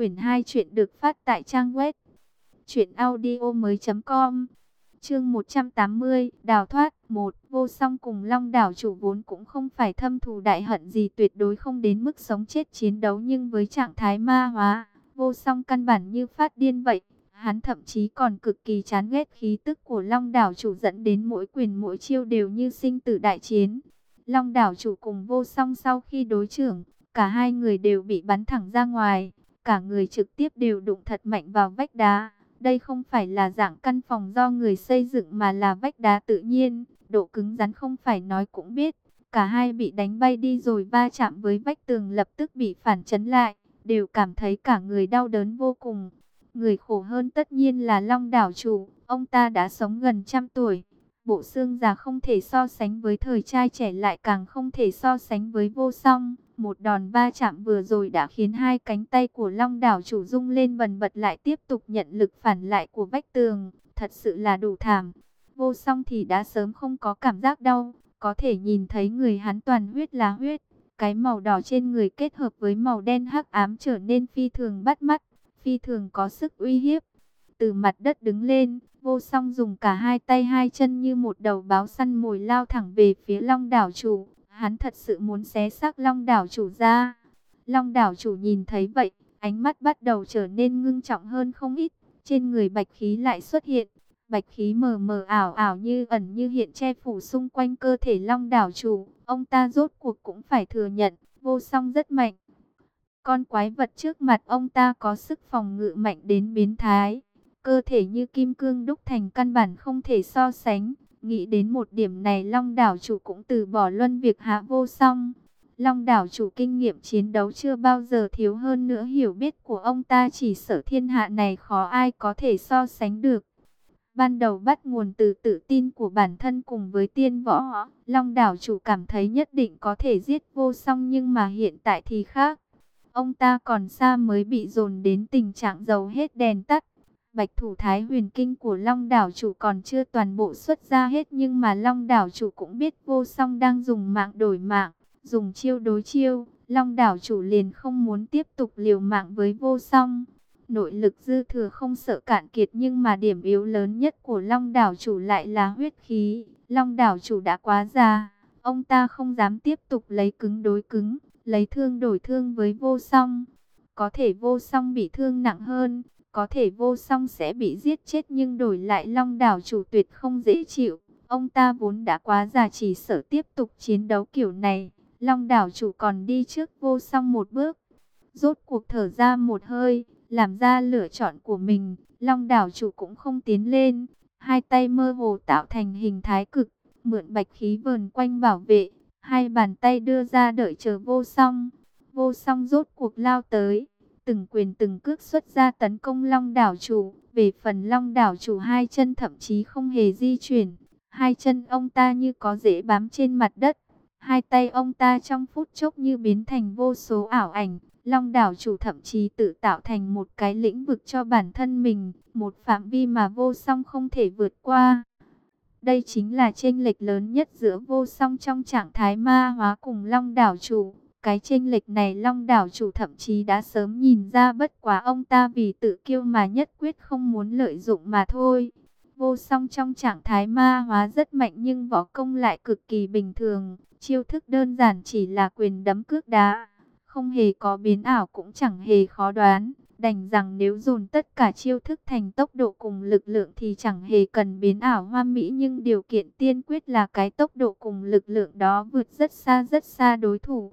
Quyển 2 chuyện được phát tại trang web truyệnaudiomoi.com. Chương 180, đào thoát 1, vô song cùng Long đảo chủ vốn cũng không phải thâm thù đại hận gì tuyệt đối không đến mức sống chết chiến đấu nhưng với trạng thái ma hóa, vô song căn bản như phát điên vậy. Hắn thậm chí còn cực kỳ chán ghét khí tức của Long đảo chủ dẫn đến mỗi quyền mỗi chiêu đều như sinh tử đại chiến. Long đảo chủ cùng vô song sau khi đối trưởng, cả hai người đều bị bắn thẳng ra ngoài, cả người trực tiếp đều đụng thật mạnh vào vách đá. Đây không phải là dạng căn phòng do người xây dựng mà là vách đá tự nhiên, độ cứng rắn không phải nói cũng biết. Cả hai bị đánh bay đi rồi va chạm với vách tường lập tức bị phản chấn lại, đều cảm thấy cả người đau đớn vô cùng. Người khổ hơn tất nhiên là Long đảo chủ, ông ta đã sống gần trăm tuổi. Bộ xương già không thể so sánh với thời trai trẻ lại càng không thể so sánh với vô song. Một đòn va chạm vừa rồi đã khiến hai cánh tay của Long đảo chủ rung lên bần bật lại tiếp tục nhận lực phản lại của vách tường. Thật sự là đủ thảm. Vô song thì đã sớm không có cảm giác đau. Có thể nhìn thấy người hắn toàn huyết là huyết. Cái màu đỏ trên người kết hợp với màu đen hắc ám trở nên phi thường bắt mắt. Phi thường có sức uy hiếp. Từ mặt đất đứng lên, vô song dùng cả hai tay hai chân như một đầu báo săn mồi lao thẳng về phía long đảo chủ. Hắn thật sự muốn xé xác long đảo chủ ra. Long đảo chủ nhìn thấy vậy, ánh mắt bắt đầu trở nên ngưng trọng hơn không ít. Trên người bạch khí lại xuất hiện. Bạch khí mờ mờ ảo ảo như ẩn như hiện che phủ xung quanh cơ thể long đảo chủ. Ông ta rốt cuộc cũng phải thừa nhận, vô song rất mạnh. Con quái vật trước mặt ông ta có sức phòng ngự mạnh đến biến thái. Cơ thể như kim cương đúc thành căn bản không thể so sánh. Nghĩ đến một điểm này Long đảo chủ cũng từ bỏ luân việc hạ vô song. Long đảo chủ kinh nghiệm chiến đấu chưa bao giờ thiếu hơn nữa hiểu biết của ông ta chỉ sở thiên hạ này khó ai có thể so sánh được. Ban đầu bắt nguồn từ tự tin của bản thân cùng với tiên võ, Long đảo chủ cảm thấy nhất định có thể giết vô song nhưng mà hiện tại thì khác. Ông ta còn xa mới bị dồn đến tình trạng dầu hết đèn tắt. Bạch thủ thái huyền kinh của Long đảo chủ còn chưa toàn bộ xuất ra hết nhưng mà Long đảo chủ cũng biết vô song đang dùng mạng đổi mạng, dùng chiêu đối chiêu. Long đảo chủ liền không muốn tiếp tục liều mạng với vô song. Nội lực dư thừa không sợ cạn kiệt nhưng mà điểm yếu lớn nhất của Long đảo chủ lại là huyết khí. Long đảo chủ đã quá già, ông ta không dám tiếp tục lấy cứng đối cứng, lấy thương đổi thương với vô song. Có thể vô song bị thương nặng hơn, có thể vô song sẽ bị giết chết nhưng đổi lại long đảo chủ tuyệt không dễ chịu. Ông ta vốn đã quá già chỉ sợ tiếp tục chiến đấu kiểu này. Long đảo chủ còn đi trước vô song một bước. Rốt cuộc thở ra một hơi, làm ra lựa chọn của mình. Long đảo chủ cũng không tiến lên. Hai tay mơ hồ tạo thành hình thái cực, mượn bạch khí vờn quanh bảo vệ. Hai bàn tay đưa ra đợi chờ vô song. Vô song rốt cuộc lao tới từng quyền từng cước xuất ra tấn công long đảo chủ. Về phần long đảo chủ, hai chân thậm chí không hề di chuyển. Hai chân ông ta như có dễ bám trên mặt đất. Hai tay ông ta trong phút chốc như biến thành vô số ảo ảnh. Long đảo chủ thậm chí tự tạo thành một cái lĩnh vực cho bản thân mình. Một phạm vi mà vô song không thể vượt qua. Đây chính là chênh lệch lớn nhất giữa vô song trong trạng thái ma hóa cùng long đảo chủ. Cái chênh lệch này long đảo chủ thậm chí đã sớm nhìn ra bất quá ông ta vì tự kiêu mà nhất quyết không muốn lợi dụng mà thôi. Vô song trong trạng thái ma hóa rất mạnh nhưng võ công lại cực kỳ bình thường. Chiêu thức đơn giản chỉ là quyền đấm cước đá. Không hề có biến ảo cũng chẳng hề khó đoán. Đành rằng nếu dồn tất cả chiêu thức thành tốc độ cùng lực lượng thì chẳng hề cần biến ảo hoa mỹ nhưng điều kiện tiên quyết là cái tốc độ cùng lực lượng đó vượt rất xa rất xa đối thủ.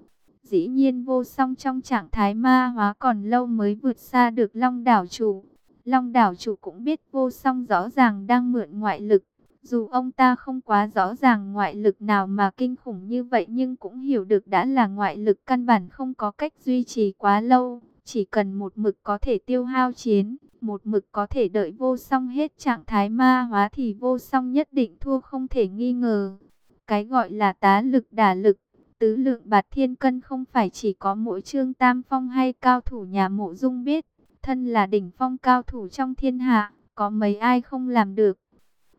Dĩ nhiên vô song trong trạng thái ma hóa còn lâu mới vượt xa được Long đảo chủ. Long đảo chủ cũng biết vô song rõ ràng đang mượn ngoại lực. Dù ông ta không quá rõ ràng ngoại lực nào mà kinh khủng như vậy nhưng cũng hiểu được đã là ngoại lực căn bản không có cách duy trì quá lâu. Chỉ cần một mực có thể tiêu hao chiến, một mực có thể đợi vô song hết trạng thái ma hóa thì vô song nhất định thua không thể nghi ngờ. Cái gọi là tá lực đả lực Tứ lượng bạt thiên cân không phải chỉ có mỗi trương tam phong hay cao thủ nhà mộ dung biết. Thân là đỉnh phong cao thủ trong thiên hạ, có mấy ai không làm được.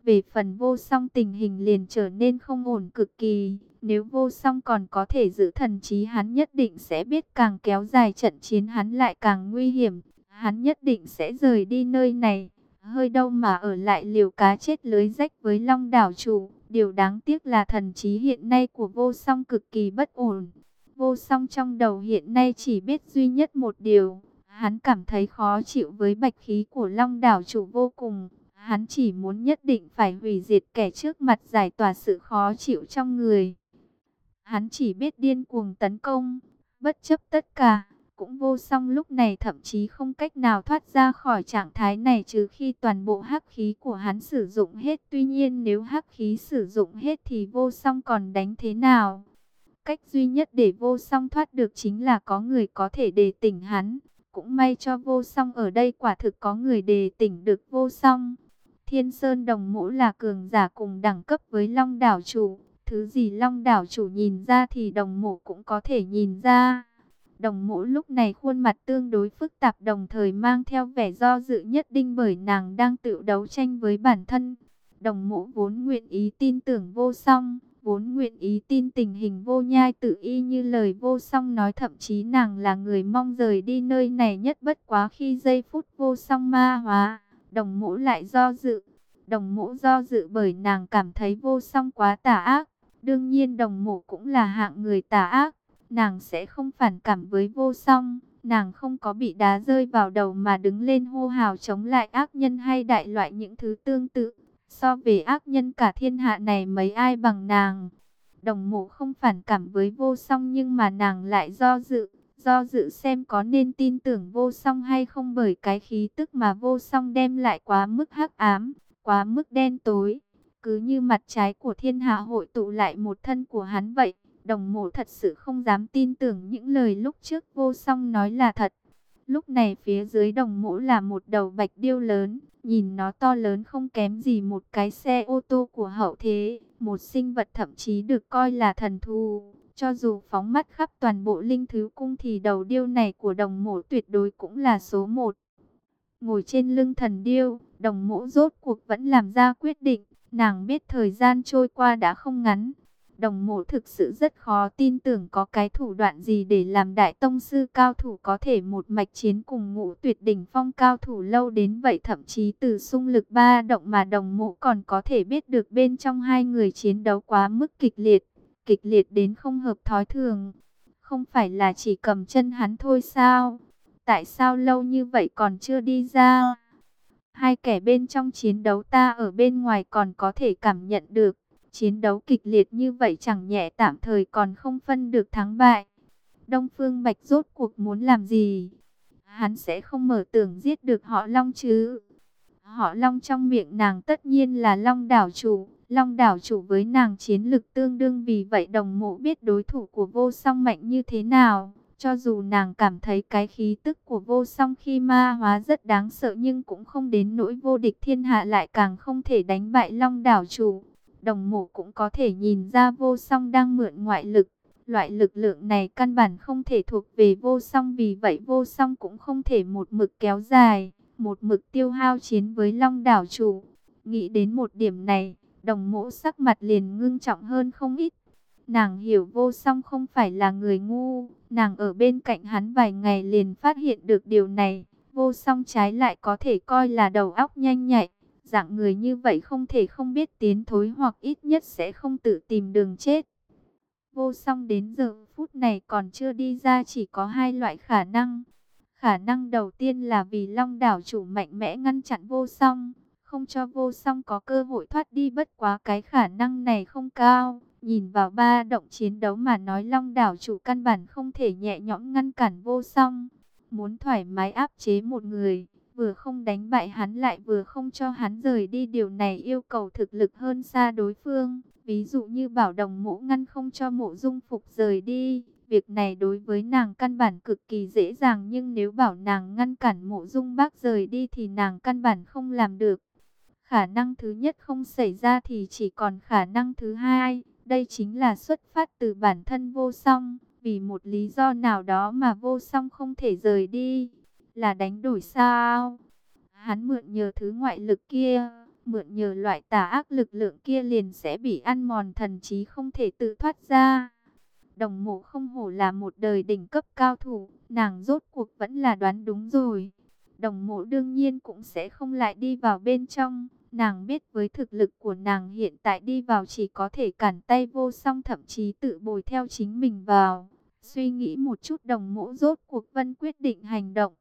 Về phần vô song tình hình liền trở nên không ổn cực kỳ. Nếu vô song còn có thể giữ thần trí hắn nhất định sẽ biết càng kéo dài trận chiến hắn lại càng nguy hiểm. hắn nhất định sẽ rời đi nơi này. Hơi đâu mà ở lại liều cá chết lưới rách với long đảo chủ. Điều đáng tiếc là thần trí hiện nay của vô song cực kỳ bất ổn. Vô song trong đầu hiện nay chỉ biết duy nhất một điều. Hắn cảm thấy khó chịu với bạch khí của long đảo chủ vô cùng. Hắn chỉ muốn nhất định phải hủy diệt kẻ trước mặt giải tỏa sự khó chịu trong người. Hắn chỉ biết điên cuồng tấn công, bất chấp tất cả. Cũng vô song lúc này thậm chí không cách nào thoát ra khỏi trạng thái này trừ khi toàn bộ hắc khí của hắn sử dụng hết. Tuy nhiên nếu hắc khí sử dụng hết thì vô song còn đánh thế nào? Cách duy nhất để vô song thoát được chính là có người có thể đề tỉnh hắn. Cũng may cho vô song ở đây quả thực có người đề tỉnh được vô song. Thiên Sơn Đồng Mũ là cường giả cùng đẳng cấp với Long Đảo Chủ. Thứ gì Long Đảo Chủ nhìn ra thì Đồng Mũ cũng có thể nhìn ra. Đồng Mũ lúc này khuôn mặt tương đối phức tạp đồng thời mang theo vẻ do dự nhất định bởi nàng đang tự đấu tranh với bản thân. Đồng Mũ vốn nguyện ý tin tưởng vô song, vốn nguyện ý tin tình hình vô nhai tự y như lời vô song nói thậm chí nàng là người mong rời đi nơi này nhất bất quá khi giây phút vô song ma hóa Đồng mũ lại do dự. Đồng mũ do dự bởi nàng cảm thấy vô song quá tà ác. Đương nhiên đồng mũ cũng là hạng người tà ác. Nàng sẽ không phản cảm với vô song. Nàng không có bị đá rơi vào đầu mà đứng lên hô hào chống lại ác nhân hay đại loại những thứ tương tự. So về ác nhân cả thiên hạ này mấy ai bằng nàng. Đồng mộ không phản cảm với vô song nhưng mà nàng lại do dự do dự xem có nên tin tưởng vô song hay không bởi cái khí tức mà vô song đem lại quá mức hắc ám, quá mức đen tối. Cứ như mặt trái của thiên hạ hội tụ lại một thân của hắn vậy, đồng mộ thật sự không dám tin tưởng những lời lúc trước vô song nói là thật. Lúc này phía dưới đồng mộ là một đầu bạch điêu lớn, nhìn nó to lớn không kém gì một cái xe ô tô của hậu thế, một sinh vật thậm chí được coi là thần thù cho dù phóng mắt khắp toàn bộ linh thứ cung thì đầu điêu này của đồng mộ tuyệt đối cũng là số một. Ngồi trên lưng thần điêu, đồng mộ rốt cuộc vẫn làm ra quyết định. Nàng biết thời gian trôi qua đã không ngắn. Đồng mộ thực sự rất khó tin tưởng có cái thủ đoạn gì để làm đại tông sư cao thủ có thể một mạch chiến cùng ngũ tuyệt đỉnh phong cao thủ lâu đến vậy. Thậm chí từ xung lực ba động mà đồng mộ còn có thể biết được bên trong hai người chiến đấu quá mức kịch liệt kịch liệt đến không hợp thói thường. Không phải là chỉ cầm chân hắn thôi sao? Tại sao lâu như vậy còn chưa đi ra? Hai kẻ bên trong chiến đấu ta ở bên ngoài còn có thể cảm nhận được. Chiến đấu kịch liệt như vậy chẳng nhẹ tạm thời còn không phân được thắng bại. Đông Phương Bạch rốt cuộc muốn làm gì? Hắn sẽ không mở tưởng giết được họ Long chứ? Họ Long trong miệng nàng tất nhiên là Long đảo chủ. Long đảo chủ với nàng chiến lực tương đương vì vậy đồng mộ biết đối thủ của vô song mạnh như thế nào. Cho dù nàng cảm thấy cái khí tức của vô song khi ma hóa rất đáng sợ nhưng cũng không đến nỗi vô địch thiên hạ lại càng không thể đánh bại long đảo chủ. Đồng mộ cũng có thể nhìn ra vô song đang mượn ngoại lực. Loại lực lượng này căn bản không thể thuộc về vô song vì vậy vô song cũng không thể một mực kéo dài, một mực tiêu hao chiến với long đảo chủ. Nghĩ đến một điểm này, Đồng mỗ sắc mặt liền ngưng trọng hơn không ít. Nàng hiểu vô song không phải là người ngu. Nàng ở bên cạnh hắn vài ngày liền phát hiện được điều này. Vô song trái lại có thể coi là đầu óc nhanh nhạy. Dạng người như vậy không thể không biết tiến thối hoặc ít nhất sẽ không tự tìm đường chết. Vô song đến giờ phút này còn chưa đi ra chỉ có hai loại khả năng. Khả năng đầu tiên là vì long đảo chủ mạnh mẽ ngăn chặn vô song không cho vô song có cơ hội thoát đi bất quá cái khả năng này không cao. Nhìn vào ba động chiến đấu mà nói long đảo chủ căn bản không thể nhẹ nhõm ngăn cản vô song. Muốn thoải mái áp chế một người, vừa không đánh bại hắn lại vừa không cho hắn rời đi điều này yêu cầu thực lực hơn xa đối phương. Ví dụ như bảo đồng mũ ngăn không cho mộ dung phục rời đi. Việc này đối với nàng căn bản cực kỳ dễ dàng, nhưng nếu bảo nàng ngăn cản mộ dung bác rời đi thì nàng căn bản không làm được. Khả năng thứ nhất không xảy ra thì chỉ còn khả năng thứ hai. Đây chính là xuất phát từ bản thân vô song. Vì một lý do nào đó mà vô song không thể rời đi. Là đánh đổi sao? Hắn mượn nhờ thứ ngoại lực kia. Mượn nhờ loại tà ác lực lượng kia liền sẽ bị ăn mòn, thần trí không thể tự thoát ra. Đồng mộ không hổ là một đời đỉnh cấp cao thủ. Nàng rốt cuộc vẫn là đoán đúng rồi. đồng mộ đương nhiên cũng sẽ không lại đi vào bên trong. Nàng biết với thực lực của nàng hiện tại đi vào chỉ có thể cản tay vô song, thậm chí tự bồi theo chính mình vào. Suy nghĩ một chút, đồng mộ rốt cuộc vân quyết định hành động.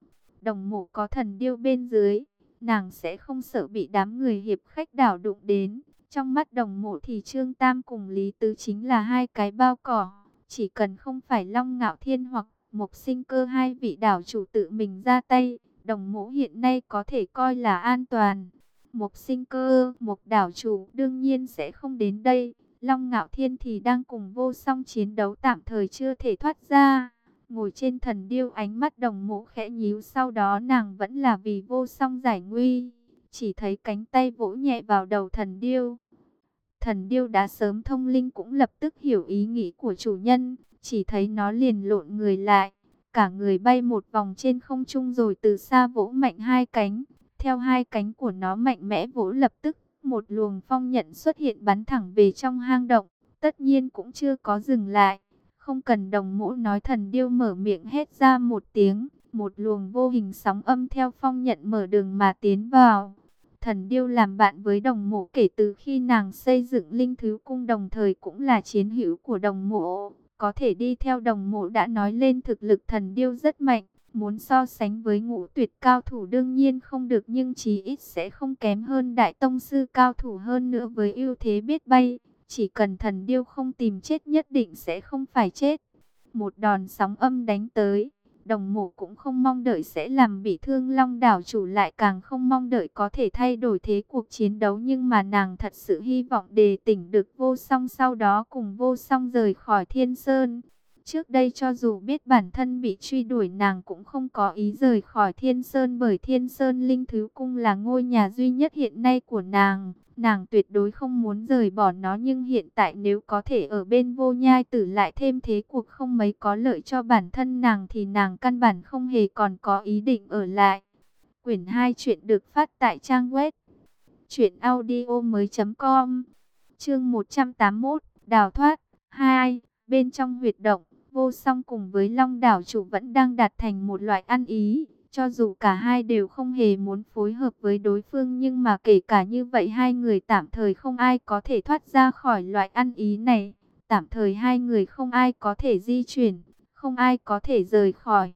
Đồng mộ có thần điêu bên dưới, nàng sẽ không sợ bị đám người hiệp khách đảo đụng đến. Trong mắt đồng mộ thì Trương Tam cùng Lý Tứ chính là hai cái bao cỏ. Chỉ cần không phải Long Ngạo Thiên hoặc Mộc Sinh Cơ hai vị đảo chủ tự mình ra tay, đồng mộ hiện nay có thể coi là an toàn. Mộc Sinh Cơ, Mộc đảo chủ đương nhiên sẽ không đến đây. Long Ngạo Thiên thì đang cùng vô song chiến đấu tạm thời chưa thể thoát ra. Ngồi trên thần điêu ánh mắt đồng mộ khẽ nhíu sau đó nàng vẫn là vì vô song giải nguy. Chỉ thấy cánh tay vỗ nhẹ vào đầu thần điêu. Thần điêu đã sớm thông linh cũng lập tức hiểu ý nghĩ của chủ nhân. Chỉ thấy nó liền lộn người lại. Cả người bay một vòng trên không trung rồi từ xa vỗ mạnh hai cánh. Theo hai cánh của nó mạnh mẽ vỗ lập tức một luồng phong nhận xuất hiện bắn thẳng về trong hang động, tất nhiên cũng chưa có dừng lại. Không cần đồng mũ nói thần điêu mở miệng hết ra một tiếng, một luồng vô hình sóng âm theo phong nhận mở đường mà tiến vào. Thần điêu làm bạn với đồng mộ kể từ khi nàng xây dựng linh thứ cung đồng thời cũng là chiến hữu của đồng mộ. Có thể đi theo đồng mộ đã nói lên thực lực thần điêu rất mạnh. Muốn so sánh với ngũ tuyệt cao thủ đương nhiên không được nhưng chí ít sẽ không kém hơn đại tông sư cao thủ hơn nữa với ưu thế biết bay. Chỉ cần thần điêu không tìm chết nhất định sẽ không phải chết. Một đòn sóng âm đánh tới. Đồng mộ cũng không mong đợi sẽ làm bị thương long đảo chủ lại càng không mong đợi có thể thay đổi thế cuộc chiến đấu. Nhưng mà nàng thật sự hy vọng đề tỉnh được vô song sau đó cùng vô song rời khỏi thiên sơn. Trước đây cho dù biết bản thân bị truy đuổi nàng cũng không có ý rời khỏi Thiên Sơn bởi Thiên Sơn Linh Thứ Cung là ngôi nhà duy nhất hiện nay của nàng. Nàng tuyệt đối không muốn rời bỏ nó, nhưng hiện tại nếu có thể ở bên vô nhai tử lại thêm thế cuộc không mấy có lợi cho bản thân nàng thì nàng căn bản không hề còn có ý định ở lại. Quyển 2 chuyện được phát tại trang web chuyểnaudio.com Chương 181 Đào thoát 2 Bên trong huyệt động, Vô song cùng với Long đảo chủ vẫn đang đạt thành một loại ăn ý. Cho dù cả hai đều không hề muốn phối hợp với đối phương nhưng mà kể cả như vậy hai người tạm thời không ai có thể thoát ra khỏi loại ăn ý này. Tạm thời hai người không ai có thể di chuyển, không ai có thể rời khỏi.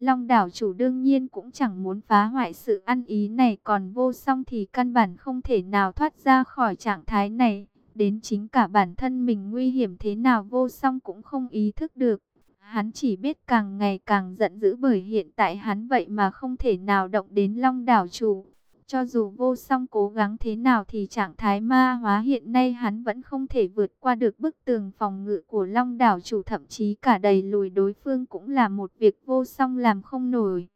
Long đảo chủ đương nhiên cũng chẳng muốn phá hoại sự ăn ý này còn vô song thì căn bản không thể nào thoát ra khỏi trạng thái này. Đến chính cả bản thân mình nguy hiểm thế nào vô song cũng không ý thức được. Hắn chỉ biết càng ngày càng giận dữ bởi hiện tại hắn vậy mà không thể nào động đến long đảo chủ. Cho dù vô song cố gắng thế nào thì trạng thái ma hóa hiện nay hắn vẫn không thể vượt qua được bức tường phòng ngự của long đảo chủ thậm chí cả đầy lùi đối phương cũng là một việc vô song làm không nổi.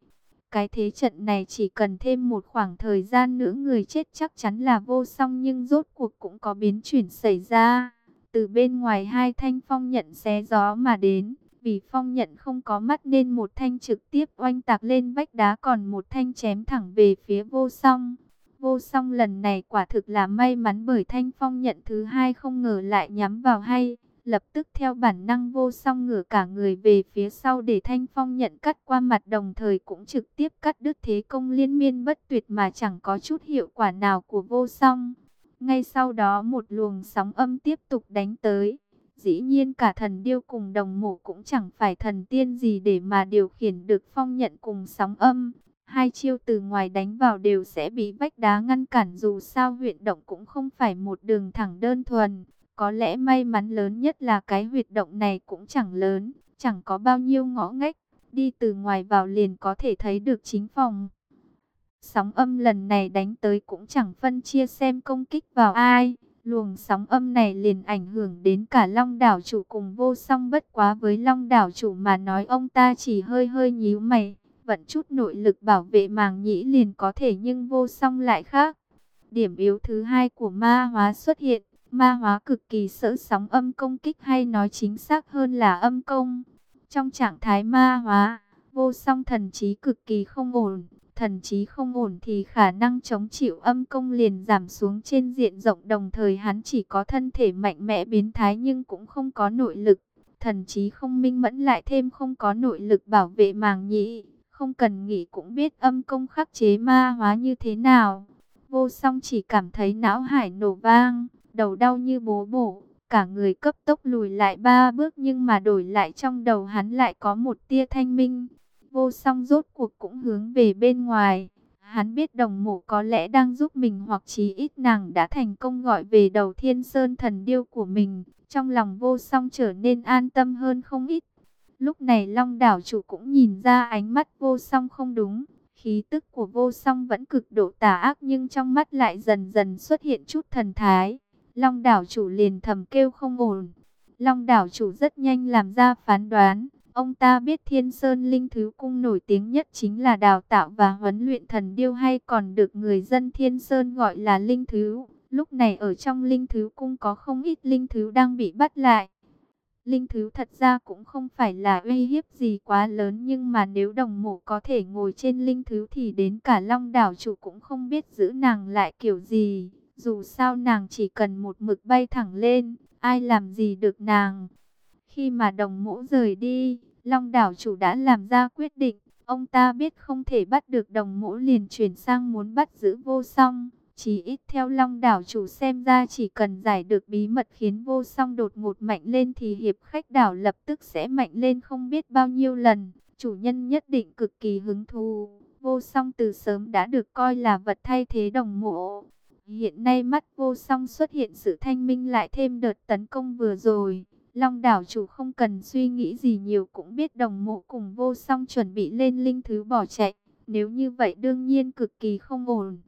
Cái thế trận này chỉ cần thêm một khoảng thời gian nữa người chết chắc chắn là vô song nhưng rốt cuộc cũng có biến chuyển xảy ra. Từ bên ngoài hai thanh phong nhận xé gió mà đến, vì phong nhận không có mắt nên một thanh trực tiếp oanh tạc lên vách đá còn một thanh chém thẳng về phía vô song. Vô song lần này quả thực là may mắn bởi thanh phong nhận thứ hai không ngờ lại nhắm vào hay, lập tức theo bản năng vô song ngửa cả người về phía sau để thanh phong nhận cắt qua mặt đồng thời cũng trực tiếp cắt đứt thế công liên miên bất tuyệt mà chẳng có chút hiệu quả nào của vô song. Ngay sau đó một luồng sóng âm tiếp tục đánh tới. Dĩ nhiên cả thần điêu cùng đồng mộ cũng chẳng phải thần tiên gì để mà điều khiển được phong nhận cùng sóng âm. Hai chiêu từ ngoài đánh vào đều sẽ bị vách đá ngăn cản dù sao huyệt động cũng không phải một đường thẳng đơn thuần. Có lẽ may mắn lớn nhất là cái huyệt động này cũng chẳng lớn, chẳng có bao nhiêu ngõ ngách, đi từ ngoài vào liền có thể thấy được chính phòng. Sóng âm lần này đánh tới cũng chẳng phân chia xem công kích vào ai, luồng sóng âm này liền ảnh hưởng đến cả long đảo chủ cùng vô song bất quá với long đảo chủ mà nói ông ta chỉ hơi hơi nhíu mày, vận chút nội lực bảo vệ màng nhĩ liền có thể nhưng vô song lại khác. Điểm yếu thứ hai của ma hóa xuất hiện, Ma hóa cực kỳ sợ sóng âm công kích hay nói chính xác hơn là âm công. Trong trạng thái ma hóa, vô song thần trí cực kỳ không ổn. Thần trí không ổn thì khả năng chống chịu âm công liền giảm xuống trên diện rộng đồng thời hắn chỉ có thân thể mạnh mẽ biến thái nhưng cũng không có nội lực. Thần trí không minh mẫn lại thêm không có nội lực bảo vệ màng nhĩ, không cần nghĩ cũng biết âm công khắc chế ma hóa như thế nào. Vô song chỉ cảm thấy não hải nổ vang, đầu đau như bố bổ, cả người cấp tốc lùi lại ba bước nhưng mà đổi lại trong đầu hắn lại có một tia thanh minh. Vô song rốt cuộc cũng hướng về bên ngoài. Hắn biết đồng mộ có lẽ đang giúp mình hoặc chí ít nàng đã thành công gọi về đầu thiên sơn thần điêu của mình. Trong lòng vô song trở nên an tâm hơn không ít. Lúc này long đảo chủ cũng nhìn ra ánh mắt vô song không đúng. Khí tức của vô song vẫn cực độ tà ác nhưng trong mắt lại dần dần xuất hiện chút thần thái. Long đảo chủ liền thầm kêu không ổn. Long đảo chủ rất nhanh làm ra phán đoán. Ông ta biết Thiên Sơn Linh Thứ Cung nổi tiếng nhất chính là đào tạo và huấn luyện thần điêu hay còn được người dân Thiên Sơn gọi là Linh Thứ. Lúc này ở trong Linh Thứ Cung có không ít Linh Thứ đang bị bắt lại. Linh Thứ thật ra cũng không phải là uy hiếp gì quá lớn nhưng mà nếu đồng mộ có thể ngồi trên Linh Thứ thì đến cả Long Đảo chủ cũng không biết giữ nàng lại kiểu gì. Dù sao nàng chỉ cần một mực bay thẳng lên, ai làm gì được nàng. Khi mà đồng mũ rời đi, Long đảo chủ đã làm ra quyết định. Ông ta biết không thể bắt được đồng mũ liền chuyển sang muốn bắt giữ vô song. Chỉ ít theo long đảo chủ xem ra chỉ cần giải được bí mật khiến vô song đột ngột mạnh lên thì hiệp khách đảo lập tức sẽ mạnh lên không biết bao nhiêu lần. Chủ nhân nhất định cực kỳ hứng thú. Vô song từ sớm đã được coi là vật thay thế đồng mộ. Hiện nay mắt vô song xuất hiện sự thanh minh lại thêm đợt tấn công vừa rồi. Long đảo chủ không cần suy nghĩ gì nhiều cũng biết đồng mộ cùng vô song chuẩn bị lên linh thứ bỏ chạy. Nếu như vậy đương nhiên cực kỳ không ổn.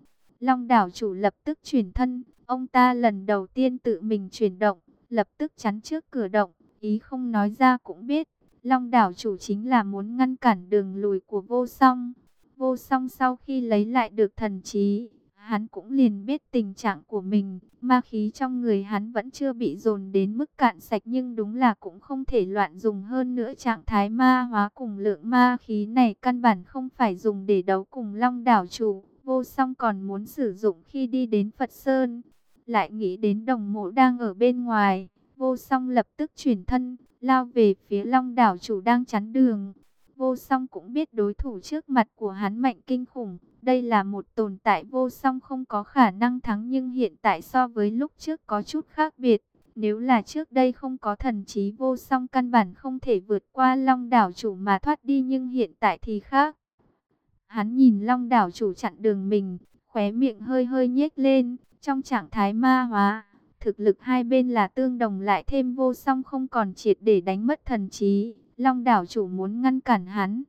Long đảo chủ lập tức chuyển thân, ông ta lần đầu tiên tự mình chuyển động, lập tức chắn trước cửa động, ý không nói ra cũng biết. Long đảo chủ chính là muốn ngăn cản đường lùi của vô song. Vô song sau khi lấy lại được thần trí, hắn cũng liền biết tình trạng của mình, ma khí trong người hắn vẫn chưa bị dồn đến mức cạn sạch nhưng đúng là cũng không thể loạn dùng hơn nữa trạng thái ma hóa cùng lượng ma khí này căn bản không phải dùng để đấu cùng long đảo chủ, vô song còn muốn sử dụng khi đi đến Phật Sơn, lại nghĩ đến đồng mộ đang ở bên ngoài, vô song lập tức chuyển thân, lao về phía long đảo chủ đang chắn đường. Vô song cũng biết đối thủ trước mặt của hắn mạnh kinh khủng, đây là một tồn tại vô song không có khả năng thắng nhưng hiện tại so với lúc trước có chút khác biệt. Nếu là trước đây không có thần trí vô song căn bản không thể vượt qua long đảo chủ mà thoát đi nhưng hiện tại thì khác. Hắn nhìn long đảo chủ chặn đường mình, khóe miệng hơi hơi nhếch lên, trong trạng thái ma hóa. Thực lực hai bên là tương đồng lại thêm vô song không còn triệt để đánh mất thần trí. Long đảo chủ muốn ngăn cản hắn.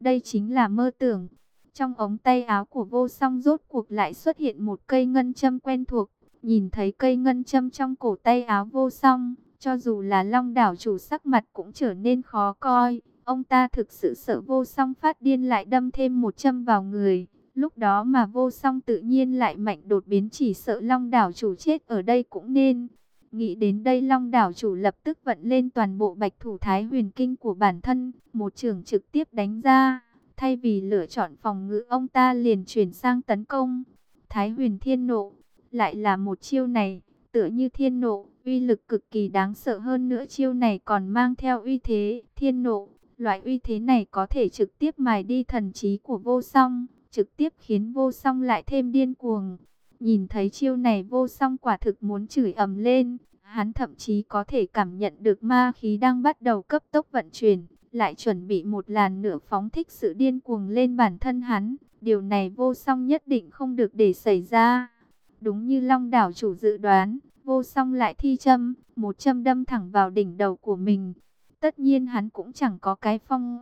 Đây chính là mơ tưởng. Trong ống tay áo của vô song rốt cuộc lại xuất hiện một cây ngân châm quen thuộc. Nhìn thấy cây ngân châm trong cổ tay áo vô song, cho dù là long đảo chủ sắc mặt cũng trở nên khó coi. Ông ta thực sự sợ vô song phát điên lại đâm thêm một châm vào người. Lúc đó mà vô song tự nhiên lại mạnh đột biến chỉ sợ long đảo chủ chết ở đây cũng nên. Nghĩ đến đây long đảo chủ lập tức vận lên toàn bộ bạch thủ thái huyền kinh của bản thân. Một trường trực tiếp đánh ra. Thay vì lựa chọn phòng ngự, ông ta liền chuyển sang tấn công. Thái huyền thiên nộ. Lại là một chiêu này. Tựa như thiên nộ. Uy lực cực kỳ đáng sợ hơn nữa chiêu này còn mang theo uy thế. Thiên nộ. Loại uy thế này có thể trực tiếp mài đi thần trí của vô song. Trực tiếp khiến vô song lại thêm điên cuồng. Nhìn thấy chiêu này, vô song quả thực muốn chửi ầm lên. Hắn thậm chí có thể cảm nhận được ma khí đang bắt đầu cấp tốc vận chuyển lại chuẩn bị một làn nửa phóng thích sự điên cuồng lên bản thân hắn. Điều này vô song nhất định không được để xảy ra. Đúng như Long đảo chủ dự đoán, vô song lại thi châm, một châm đâm thẳng vào đỉnh đầu của mình. Tất nhiên hắn cũng chẳng có cái phong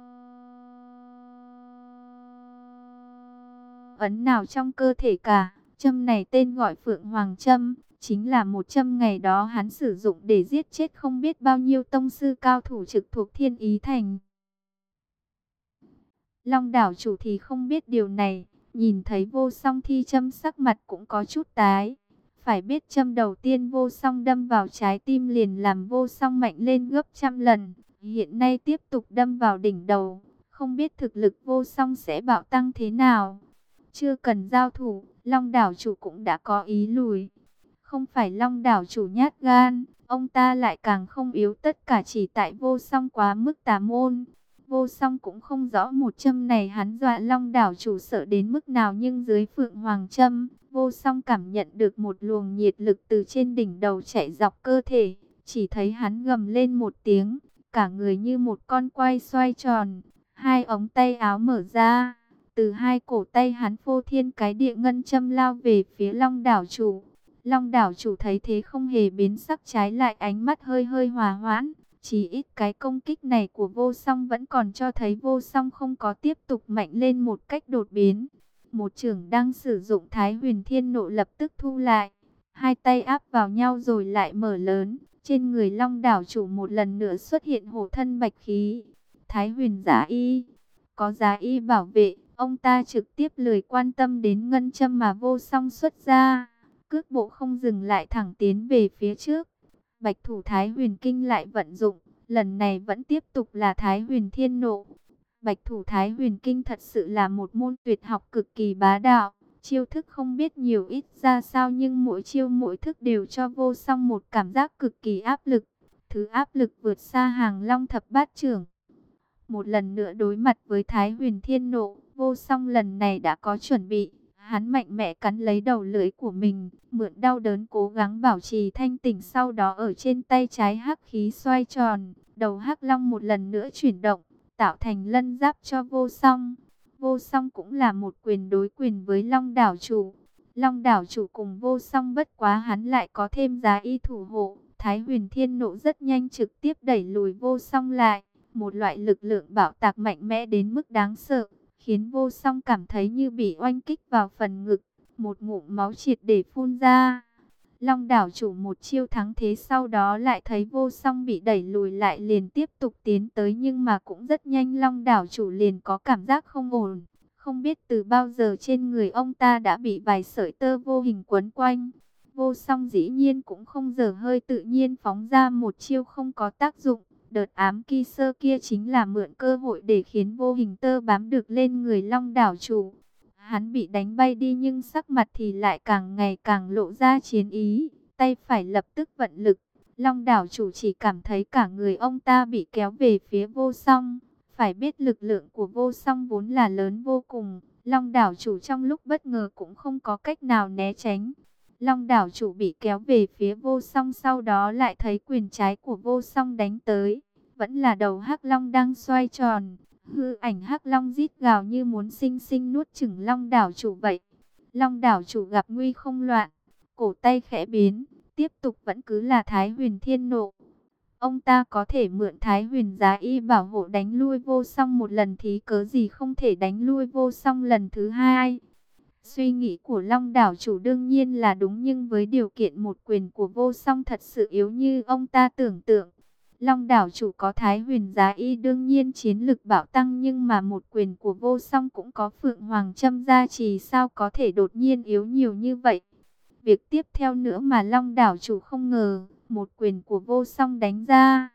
ấn nào trong cơ thể cả. Châm này tên gọi Phượng Hoàng Châm, chính là một châm ngày đó hắn sử dụng để giết chết không biết bao nhiêu tông sư cao thủ trực thuộc thiên ý thành. Long đảo chủ thì không biết điều này, nhìn thấy vô song thi châm sắc mặt cũng có chút tái. Phải biết châm đầu tiên vô song đâm vào trái tim liền làm vô song mạnh lên gấp trăm lần. Hiện nay tiếp tục đâm vào đỉnh đầu, không biết thực lực vô song sẽ bạo tăng thế nào. Chưa cần giao thủ, Long đảo chủ cũng đã có ý lùi. Không phải long đảo chủ nhát gan, ông ta lại càng không yếu tất cả chỉ tại vô song quá mức tà môn. Vô song cũng không rõ một châm này hắn dọa long đảo chủ sợ đến mức nào nhưng dưới phượng hoàng châm, vô song cảm nhận được một luồng nhiệt lực từ trên đỉnh đầu chạy dọc cơ thể. Chỉ thấy hắn gầm lên một tiếng, cả người như một con quay xoay tròn, hai ống tay áo mở ra. Từ hai cổ tay hắn phô thiên cái địa ngân châm lao về phía long đảo chủ. Long đảo chủ thấy thế không hề biến sắc trái lại ánh mắt hơi hơi hòa hoãn. Chỉ ít cái công kích này của vô song vẫn còn cho thấy vô song không có tiếp tục mạnh lên một cách đột biến. Một trưởng đang sử dụng thái huyền thiên nộ lập tức thu lại. Hai tay áp vào nhau rồi lại mở lớn. Trên người long đảo chủ một lần nữa xuất hiện hổ thân bạch khí. Thái huyền giả y. Có giá y bảo vệ, ông ta trực tiếp lười quan tâm đến ngân châm mà vô song xuất ra. Cước bộ không dừng lại thẳng tiến về phía trước. Bạch thủ Thái huyền kinh lại vận dụng, lần này vẫn tiếp tục là Thái huyền thiên nộ. Bạch thủ Thái huyền kinh thật sự là một môn tuyệt học cực kỳ bá đạo. Chiêu thức không biết nhiều ít ra sao nhưng mỗi chiêu mỗi thức đều cho vô song một cảm giác cực kỳ áp lực. Thứ áp lực vượt xa hàng long thập bát trưởng. Một lần nữa đối mặt với Thái huyền thiên nộ, vô song lần này đã có chuẩn bị. Hắn mạnh mẽ cắn lấy đầu lưỡi của mình, mượn đau đớn cố gắng bảo trì thanh tỉnh sau đó ở trên tay trái hắc khí xoay tròn, đầu hắc long một lần nữa chuyển động, tạo thành lân giáp cho vô song. Vô song cũng là một quyền đối quyền với long đảo chủ. Long đảo chủ cùng vô song bất quá hắn lại có thêm giá y thủ hộ. Thái huyền thiên nộ rất nhanh trực tiếp đẩy lùi vô song lại. Một loại lực lượng bảo tạc mạnh mẽ đến mức đáng sợ khiến vô song cảm thấy như bị oanh kích vào phần ngực, một ngụm máu triệt để phun ra. Long đảo chủ một chiêu thắng thế sau đó lại thấy vô song bị đẩy lùi lại liền tiếp tục tiến tới nhưng mà cũng rất nhanh long đảo chủ liền có cảm giác không ổn. Không biết từ bao giờ trên người ông ta đã bị vài sợi tơ vô hình quấn quanh. Vô song dĩ nhiên cũng không dở hơi tự nhiên phóng ra một chiêu không có tác dụng. Đợt ám kỳ sơ kia chính là mượn cơ hội để khiến vô hình tơ bám được lên người long đảo chủ. Hắn bị đánh bay đi nhưng sắc mặt thì lại càng ngày càng lộ ra chiến ý, tay phải lập tức vận lực. Long đảo chủ chỉ cảm thấy cả người ông ta bị kéo về phía vô song. Phải biết lực lượng của vô song vốn là lớn vô cùng. Long đảo chủ trong lúc bất ngờ cũng không có cách nào né tránh. Long đảo chủ bị kéo về phía vô song sau đó lại thấy quyền trái của vô song đánh tới. Vẫn là đầu hắc long đang xoay tròn. Hư ảnh hắc long rít gào như muốn sinh sinh nuốt chửng long đảo chủ vậy. Long đảo chủ gặp nguy không loạn. Cổ tay khẽ biến. Tiếp tục vẫn cứ là thái huyền thiên nộ. Ông ta có thể mượn thái huyền giá y bảo hộ đánh lui vô song một lần thì cớ gì không thể đánh lui vô song lần thứ hai. Suy nghĩ của Long đảo chủ đương nhiên là đúng nhưng với điều kiện một quyền của vô song thật sự yếu như ông ta tưởng tượng. Long đảo chủ có thái huyền giá y đương nhiên chiến lực bảo tăng nhưng mà một quyền của vô song cũng có phượng hoàng châm gia trì sao có thể đột nhiên yếu nhiều như vậy. Việc tiếp theo nữa mà Long đảo chủ không ngờ, một quyền của vô song đánh ra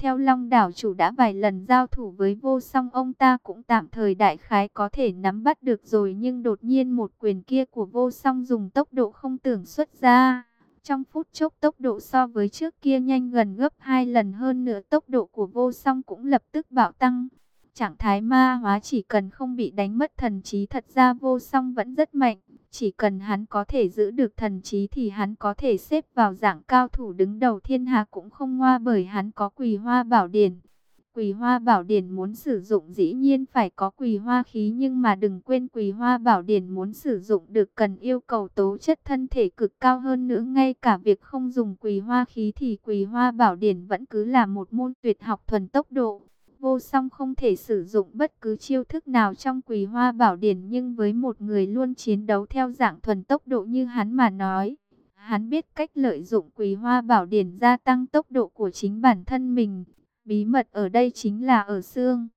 theo Long đảo chủ đã vài lần giao thủ với vô song, ông ta cũng tạm thời đại khái có thể nắm bắt được rồi, nhưng đột nhiên một quyền kia của vô song dùng tốc độ không tưởng xuất ra. Trong phút chốc tốc độ so với trước kia nhanh gần gấp hai lần, hơn nữa tốc độ của vô song cũng lập tức bạo tăng. Trạng thái ma hóa chỉ cần không bị đánh mất thần trí thật ra vô song vẫn rất mạnh. Chỉ cần hắn có thể giữ được thần trí thì hắn có thể xếp vào dạng cao thủ đứng đầu thiên hạ cũng không ngoa bởi hắn có quỳ hoa bảo điển. Quỳ hoa bảo điển muốn sử dụng dĩ nhiên phải có quỳ hoa khí nhưng mà đừng quên quỳ hoa bảo điển muốn sử dụng được cần yêu cầu tố chất thân thể cực cao hơn nữa. Ngay cả việc không dùng quỳ hoa khí thì quỳ hoa bảo điển vẫn cứ là một môn tuyệt học thuần tốc độ. Vô song không thể sử dụng bất cứ chiêu thức nào trong quỳ hoa bảo điển nhưng với một người luôn chiến đấu theo dạng thuần tốc độ như hắn mà nói. Hắn biết cách lợi dụng quỳ hoa bảo điển gia tăng tốc độ của chính bản thân mình. Bí mật ở đây chính là ở xương.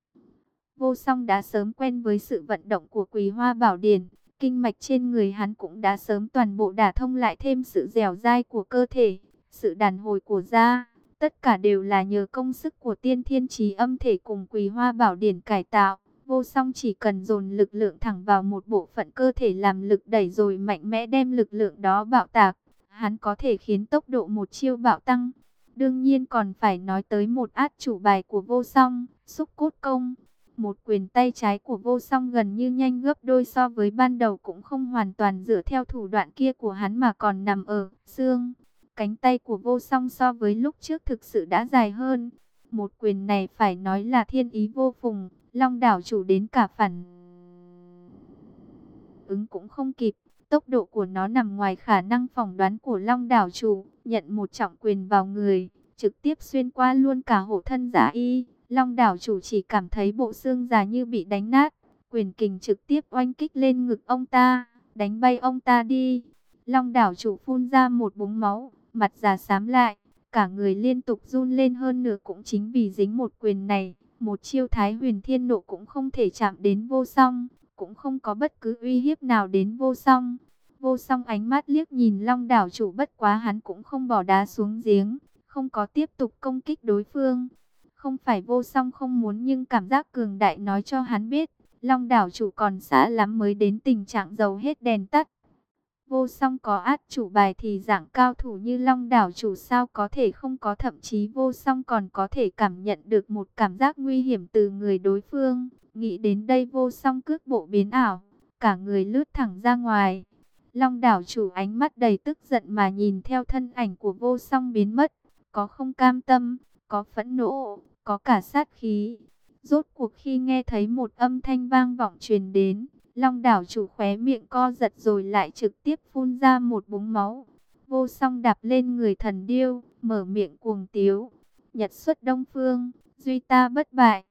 Vô song đã sớm quen với sự vận động của quỳ hoa bảo điển. Kinh mạch trên người hắn cũng đã sớm toàn bộ đả thông lại thêm sự dẻo dai của cơ thể, sự đàn hồi của da. Tất cả đều là nhờ công sức của tiên thiên trí âm thể cùng quỳ hoa bảo điển cải tạo. Vô song chỉ cần dồn lực lượng thẳng vào một bộ phận cơ thể làm lực đẩy rồi mạnh mẽ đem lực lượng đó bạo tạc. Hắn có thể khiến tốc độ một chiêu bạo tăng. Đương nhiên còn phải nói tới một át chủ bài của vô song, xúc cốt công. Một quyền tay trái của vô song gần như nhanh gấp đôi so với ban đầu cũng không hoàn toàn dựa theo thủ đoạn kia của hắn mà còn nằm ở xương. Cánh tay của vô song so với lúc trước thực sự đã dài hơn. Một quyền này phải nói là thiên ý vô phùng, long đảo chủ đến cả phản. Ứng cũng không kịp, tốc độ của nó nằm ngoài khả năng phỏng đoán của long đảo chủ, nhận một trọng quyền vào người, trực tiếp xuyên qua luôn cả hộ thân giả y. Long đảo chủ chỉ cảm thấy bộ xương già như bị đánh nát, quyền kình trực tiếp oanh kích lên ngực ông ta, đánh bay ông ta đi. Long đảo chủ phun ra một búng máu, mặt già xám lại, cả người liên tục run lên hơn nữa cũng chính vì dính một quyền này, một chiêu thái huyền thiên nộ cũng không thể chạm đến vô song, cũng không có bất cứ uy hiếp nào đến vô song. Vô song ánh mắt liếc nhìn long đảo chủ bất quá hắn cũng không bỏ đá xuống giếng, không có tiếp tục công kích đối phương. Không phải vô song không muốn nhưng cảm giác cường đại nói cho hắn biết, long đảo chủ còn xã lắm mới đến tình trạng dầu hết đèn tắt. Vô song có át chủ bài thì dạng cao thủ như long đảo chủ sao có thể không có thậm chí vô song còn có thể cảm nhận được một cảm giác nguy hiểm từ người đối phương. Nghĩ đến đây vô song cước bộ biến ảo, cả người lướt thẳng ra ngoài. Long đảo chủ ánh mắt đầy tức giận mà nhìn theo thân ảnh của vô song biến mất, có không cam tâm, có phẫn nộ, có cả sát khí. Rốt cuộc khi nghe thấy một âm thanh vang vọng truyền đến, Long đảo chủ khóe miệng co giật rồi lại trực tiếp phun ra một búng máu. Vô song đạp lên người thần điêu, mở miệng cuồng tiếu. Nhật xuất đông phương, duy ta bất bại.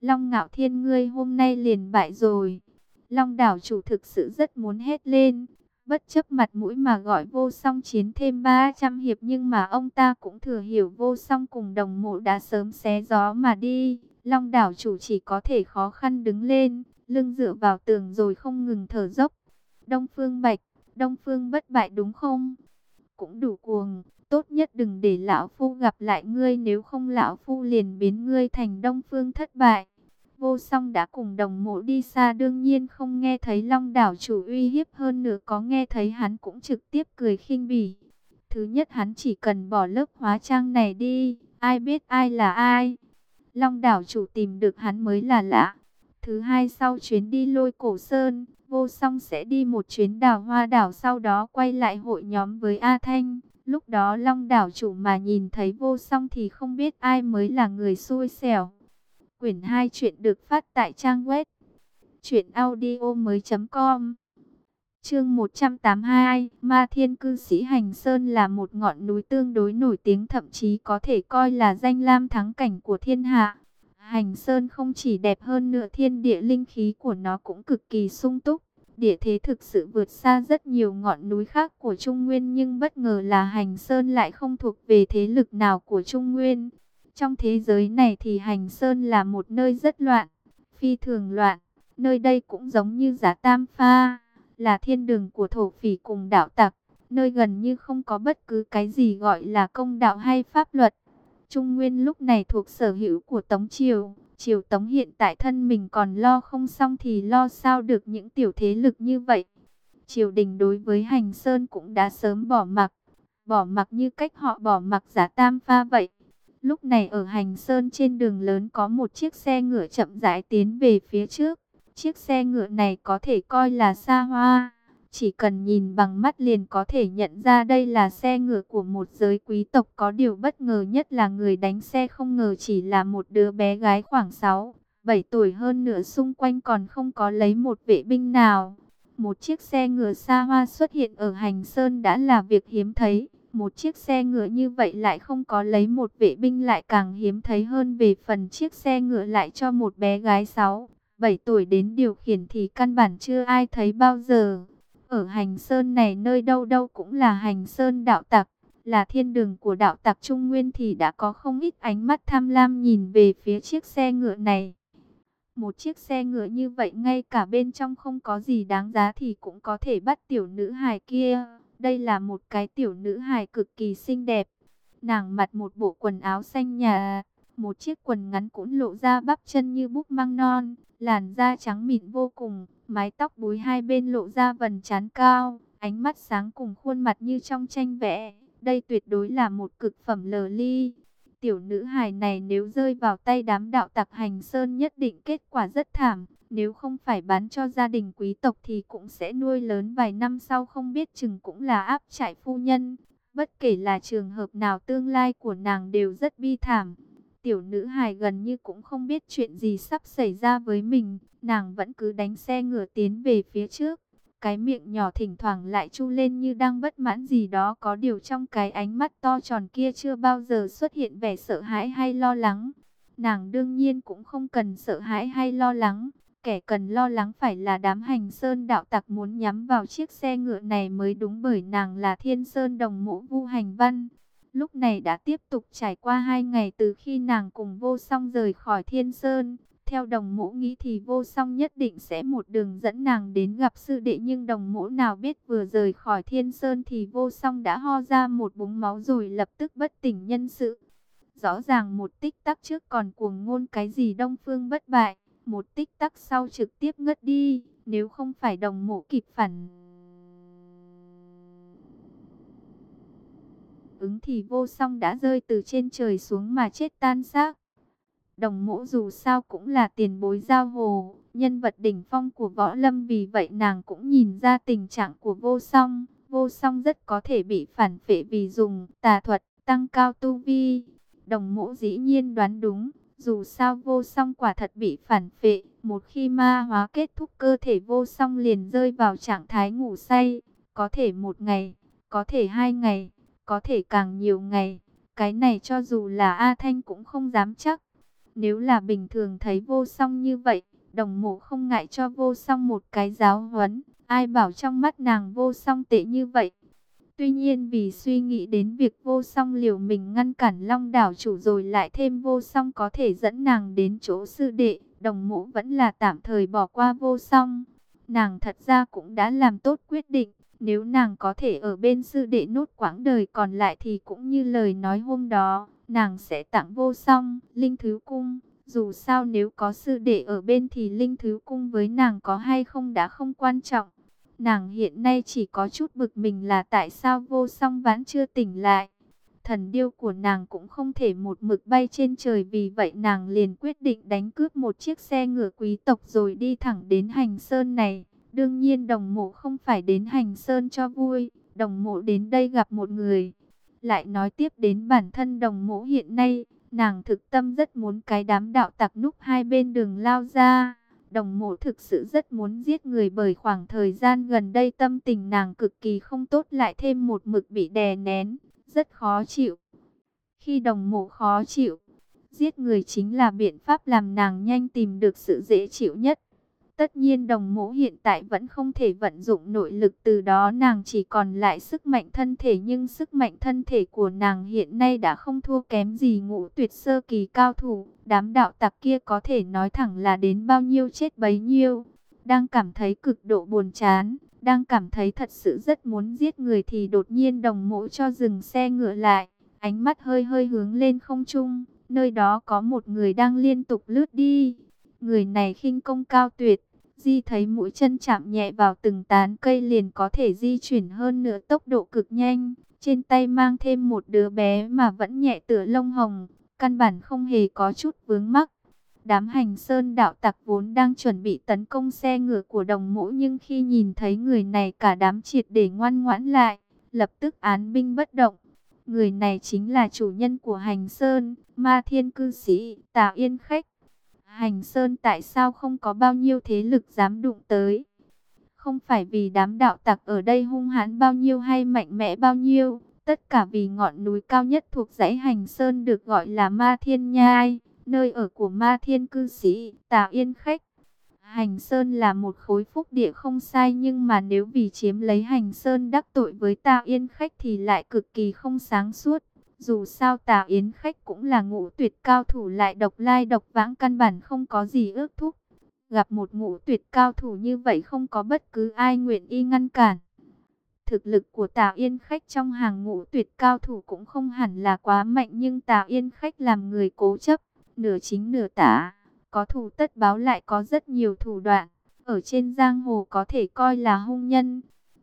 Long ngạo thiên ngươi hôm nay liền bại rồi. Long đảo chủ thực sự rất muốn hét lên. Bất chấp mặt mũi mà gọi vô song chiến thêm 300 hiệp nhưng mà ông ta cũng thừa hiểu vô song cùng đồng mộ đã sớm xé gió mà đi. Long đảo chủ chỉ có thể khó khăn đứng lên, lưng dựa vào tường rồi không ngừng thở dốc. Đông Phương Bạch, Đông Phương bất bại đúng không? Cũng đủ cuồng, tốt nhất đừng để lão phu gặp lại ngươi nếu không lão phu liền biến ngươi thành Đông Phương thất bại. Vô song đã cùng đồng mộ đi xa đương nhiên không nghe thấy long đảo chủ uy hiếp hơn nữa có nghe thấy hắn cũng trực tiếp cười khinh bỉ. Thứ nhất hắn chỉ cần bỏ lớp hóa trang này đi, ai biết ai là ai. Long đảo chủ tìm được hắn mới là lạ. Thứ hai sau chuyến đi lôi cổ sơn, vô song sẽ đi một chuyến đảo hoa đảo sau đó quay lại hội nhóm với A Thanh. Lúc đó long đảo chủ mà nhìn thấy vô song thì không biết ai mới là người xui xẻo. Quyển 2 chuyện được phát tại trang web truyệnaudiomoi.com. Chương 182, Ma Thiên cư sĩ Hành Sơn là một ngọn núi tương đối nổi tiếng thậm chí có thể coi là danh lam thắng cảnh của thiên hạ. Hành Sơn không chỉ đẹp hơn nữa thiên địa linh khí của nó cũng cực kỳ sung túc. Địa thế thực sự vượt xa rất nhiều ngọn núi khác của Trung Nguyên nhưng bất ngờ là Hành Sơn lại không thuộc về thế lực nào của Trung Nguyên. Trong thế giới này thì Hành Sơn là một nơi rất loạn, phi thường loạn. Nơi đây cũng giống như giá Tam Pha, là thiên đường của thổ phỉ cùng đạo tặc. Nơi gần như không có bất cứ cái gì gọi là công đạo hay pháp luật. Trung Nguyên lúc này thuộc sở hữu của Tống Triều. Triều Tống hiện tại thân mình còn lo không xong thì lo sao được những tiểu thế lực như vậy. Triều đình đối với Hành Sơn cũng đã sớm bỏ mặc. Bỏ mặc như cách họ bỏ mặc giả tam pha vậy. Lúc này ở Hành Sơn trên đường lớn có một chiếc xe ngựa chậm rãi tiến về phía trước. Chiếc xe ngựa này có thể coi là xa hoa chỉ cần nhìn bằng mắt liền có thể nhận ra đây là xe ngựa của một giới quý tộc có điều bất ngờ nhất là người đánh xe không ngờ chỉ là một đứa bé gái khoảng 6, 7 tuổi hơn nữa xung quanh còn không có lấy một vệ binh nào. Một chiếc xe ngựa xa hoa xuất hiện ở hành sơn đã là việc hiếm thấy. Một chiếc xe ngựa như vậy lại không có lấy một vệ binh lại càng hiếm thấy hơn về phần chiếc xe ngựa lại cho một bé gái 6, 7 tuổi đến điều khiển thì căn bản chưa ai thấy bao giờ. Ở hành sơn này nơi đâu đâu cũng là hành sơn đạo tặc, là thiên đường của đạo tặc Trung Nguyên thì đã có không ít ánh mắt tham lam nhìn về phía chiếc xe ngựa này. Một chiếc xe ngựa như vậy ngay cả bên trong không có gì đáng giá thì cũng có thể bắt tiểu nữ hài kia. Đây là một cái tiểu nữ hài cực kỳ xinh đẹp. Nàng mặc một bộ quần áo xanh nhà, một chiếc quần ngắn cũng lộ ra bắp chân như búp măng non, làn da trắng mịn vô cùng, mái tóc búi hai bên lộ ra vần trán cao, ánh mắt sáng cùng khuôn mặt như trong tranh vẽ. Đây tuyệt đối là một cực phẩm lờ ly. Tiểu nữ hài này nếu rơi vào tay đám đạo tặc hành sơn nhất định kết quả rất thảm. Nếu không phải bán cho gia đình quý tộc thì cũng sẽ nuôi lớn vài năm sau không biết chừng cũng là áp trại phu nhân. Bất kể là trường hợp nào tương lai của nàng đều rất bi thảm. Tiểu nữ hài gần như cũng không biết chuyện gì sắp xảy ra với mình. Nàng vẫn cứ đánh xe ngựa tiến về phía trước. Cái miệng nhỏ thỉnh thoảng lại chu lên như đang bất mãn gì đó, có điều trong cái ánh mắt to tròn kia chưa bao giờ xuất hiện vẻ sợ hãi hay lo lắng. Nàng đương nhiên cũng không cần sợ hãi hay lo lắng. Kẻ cần lo lắng phải là đám hành sơn đạo tặc muốn nhắm vào chiếc xe ngựa này mới đúng bởi nàng là thiên sơn đồng mộ vu hành văn. Lúc này đã tiếp tục trải qua hai ngày từ khi nàng cùng vô song rời khỏi thiên sơn. Theo đồng mũ nghĩ thì vô song nhất định sẽ một đường dẫn nàng đến gặp sư đệ nhưng đồng mũ nào biết vừa rời khỏi thiên sơn thì vô song đã ho ra một búng máu rồi lập tức bất tỉnh nhân sự. Rõ ràng một tích tắc trước còn cuồng ngôn cái gì đông phương bất bại, một tích tắc sau trực tiếp ngất đi, nếu không phải đồng mũ kịp phản. Ứng thì vô song đã rơi từ trên trời xuống mà chết tan xác. Đồng mẫu dù sao cũng là tiền bối giao hồ, nhân vật đỉnh phong của võ lâm vì vậy nàng cũng nhìn ra tình trạng của vô song. Vô song rất có thể bị phản phệ vì dùng tà thuật tăng cao tu vi. Đồng mẫu dĩ nhiên đoán đúng, dù sao vô song quả thật bị phản phệ. Một khi ma hóa kết thúc cơ thể vô song liền rơi vào trạng thái ngủ say. Có thể một ngày, có thể hai ngày, có thể càng nhiều ngày. Cái này cho dù là A Thanh cũng không dám chắc. Nếu là bình thường thấy vô song như vậy, đồng mộ không ngại cho vô song một cái giáo huấn. Ai bảo trong mắt nàng vô song tệ như vậy. Tuy nhiên vì suy nghĩ đến việc vô song liều mình ngăn cản long đảo chủ rồi lại thêm vô song có thể dẫn nàng đến chỗ sư đệ, đồng mộ vẫn là tạm thời bỏ qua vô song. Nàng thật ra cũng đã làm tốt quyết định, nếu nàng có thể ở bên sư đệ nốt quãng đời còn lại thì cũng như lời nói hôm đó, nàng sẽ tặng vô song, linh thứ cung. Dù sao nếu có sư đệ ở bên thì linh thứ cung với nàng có hay không đã không quan trọng. Nàng hiện nay chỉ có chút bực mình là tại sao vô song vãn chưa tỉnh lại. Thần điêu của nàng cũng không thể một mực bay trên trời vì vậy nàng liền quyết định đánh cướp một chiếc xe ngựa quý tộc rồi đi thẳng đến hành sơn này. Đương nhiên đồng mộ không phải đến hành sơn cho vui, đồng mộ đến đây gặp một người. Lại nói tiếp đến bản thân đồng mộ hiện nay, nàng thực tâm rất muốn cái đám đạo tặc núp hai bên đường lao ra. Đồng mộ thực sự rất muốn giết người bởi khoảng thời gian gần đây tâm tình nàng cực kỳ không tốt lại thêm một mực bị đè nén, rất khó chịu. Khi đồng mộ khó chịu, giết người chính là biện pháp làm nàng nhanh tìm được sự dễ chịu nhất. Tất nhiên đồng mẫu hiện tại vẫn không thể vận dụng nội lực từ đó nàng chỉ còn lại sức mạnh thân thể nhưng sức mạnh thân thể của nàng hiện nay đã không thua kém gì ngũ tuyệt sơ kỳ cao thủ. Đám đạo tặc kia có thể nói thẳng là đến bao nhiêu chết bấy nhiêu. Đang cảm thấy cực độ buồn chán, đang cảm thấy thật sự rất muốn giết người thì đột nhiên đồng mẫu cho dừng xe ngựa lại. Ánh mắt hơi hơi hướng lên không trung, nơi đó có một người đang liên tục lướt đi. Người này khinh công cao tuyệt, Di thấy mũi chân chạm nhẹ vào từng tán cây liền có thể di chuyển hơn nửa tốc độ cực nhanh. Trên tay mang thêm một đứa bé mà vẫn nhẹ tựa lông hồng, căn bản không hề có chút vướng mắc. Đám hành sơn đạo tặc vốn đang chuẩn bị tấn công xe ngựa của đồng mũ nhưng khi nhìn thấy người này cả đám triệt để ngoan ngoãn lại, lập tức án binh bất động. Người này chính là chủ nhân của hành sơn, ma thiên cư sĩ, tạ Yên Khách. Hành Sơn tại sao không có bao nhiêu thế lực dám đụng tới? Không phải vì đám đạo tặc ở đây hung hãn bao nhiêu hay mạnh mẽ bao nhiêu, tất cả vì ngọn núi cao nhất thuộc dãy Hành Sơn được gọi là Ma Thiên Nhai, nơi ở của Ma Thiên cư sĩ Tào Yên Khách. Hành Sơn là một khối phúc địa không sai nhưng mà nếu vì chiếm lấy Hành Sơn đắc tội với Tào Yên Khách thì lại cực kỳ không sáng suốt. Dù sao Tào Yến khách cũng là ngũ tuyệt cao thủ lại độc lai độc vãng căn bản không có gì ước thúc. Gặp một ngũ tuyệt cao thủ như vậy không có bất cứ ai nguyện y ngăn cản. Thực lực của Tào Yên khách trong hàng ngũ tuyệt cao thủ cũng không hẳn là quá mạnh nhưng Tào Yên khách làm người cố chấp, nửa chính nửa tả, có thủ tất báo lại có rất nhiều thủ đoạn, ở trên giang hồ có thể coi là hung nhân.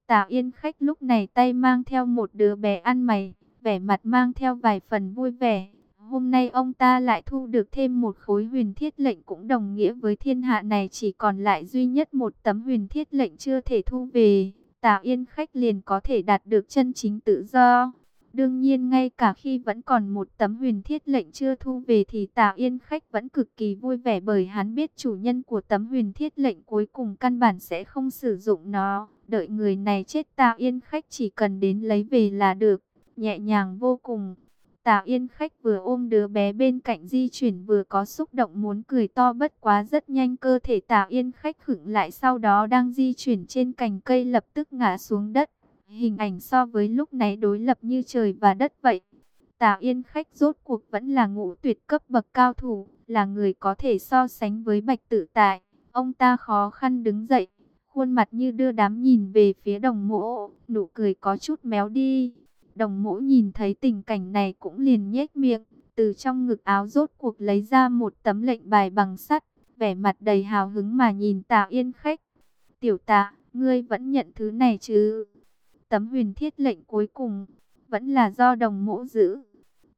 Tào Yên khách lúc này tay mang theo một đứa bé ăn mày vẻ mặt mang theo vài phần vui vẻ. Hôm nay ông ta lại thu được thêm một khối huyền thiết lệnh cũng đồng nghĩa với thiên hạ này chỉ còn lại duy nhất một tấm huyền thiết lệnh chưa thể thu về. Tạ Yên Khách liền có thể đạt được chân chính tự do. Đương nhiên ngay cả khi vẫn còn một tấm huyền thiết lệnh chưa thu về thì Tạ Yên Khách vẫn cực kỳ vui vẻ bởi hắn biết chủ nhân của tấm huyền thiết lệnh cuối cùng căn bản sẽ không sử dụng nó. Đợi người này chết Tạ Yên Khách chỉ cần đến lấy về là được, nhẹ nhàng vô cùng. Tạ Yên Khách vừa ôm đứa bé bên cạnh di chuyển vừa có xúc động muốn cười to bất quá rất nhanh cơ thể Tạ Yên Khách khựng lại sau đó đang di chuyển trên cành cây lập tức ngã xuống đất. Hình ảnh so với lúc nãy đối lập như trời và đất vậy. Tạ Yên Khách rốt cuộc vẫn là ngũ tuyệt cấp bậc cao thủ, là người có thể so sánh với Bạch Tử Tại. Ông ta khó khăn đứng dậy, khuôn mặt như đưa đám nhìn về phía đồng mộ, nụ cười có chút méo đi. Đồng mũ nhìn thấy tình cảnh này cũng liền nhếch miệng, từ trong ngực áo rốt cuộc lấy ra một tấm lệnh bài bằng sắt, vẻ mặt đầy hào hứng mà nhìn tạ yên khách. Tiểu tạ, ngươi vẫn nhận thứ này chứ? Tấm huyền thiết lệnh cuối cùng, vẫn là do đồng mũ giữ.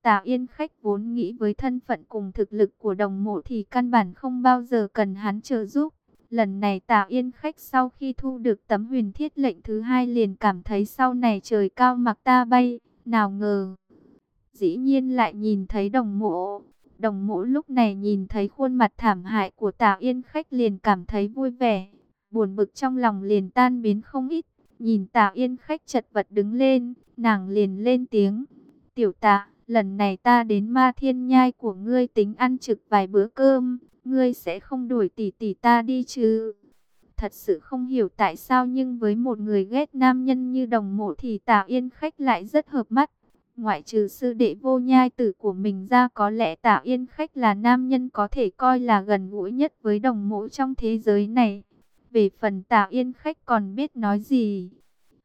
Tạ Yên Khách vốn nghĩ với thân phận cùng thực lực của đồng mộ thì căn bản không bao giờ cần hắn trợ giúp. Lần này Tạ Yên Khách sau khi thu được tấm huyền thiết lệnh thứ hai liền cảm thấy sau này trời cao mặc ta bay, nào ngờ. Dĩ nhiên lại nhìn thấy đồng mộ. Đồng mộ lúc này nhìn thấy khuôn mặt thảm hại của Tạ Yên Khách liền cảm thấy vui vẻ. Buồn bực trong lòng liền tan biến không ít. Nhìn Tạ Yên Khách chật vật đứng lên, nàng liền lên tiếng. Tiểu tạ, lần này ta đến ma thiên nhai của ngươi tính ăn trực vài bữa cơm ngươi sẽ không đuổi tỷ tỷ ta đi chứ? Thật sự không hiểu tại sao nhưng với một người ghét nam nhân như đồng mộ thì tà Yên Khách lại rất hợp mắt. Ngoại trừ sư đệ vô nhai tử của mình ra có lẽ Tào Yên Khách là nam nhân có thể coi là gần gũi nhất với đồng mộ trong thế giới này. Về phần Tào Yên Khách còn biết nói gì?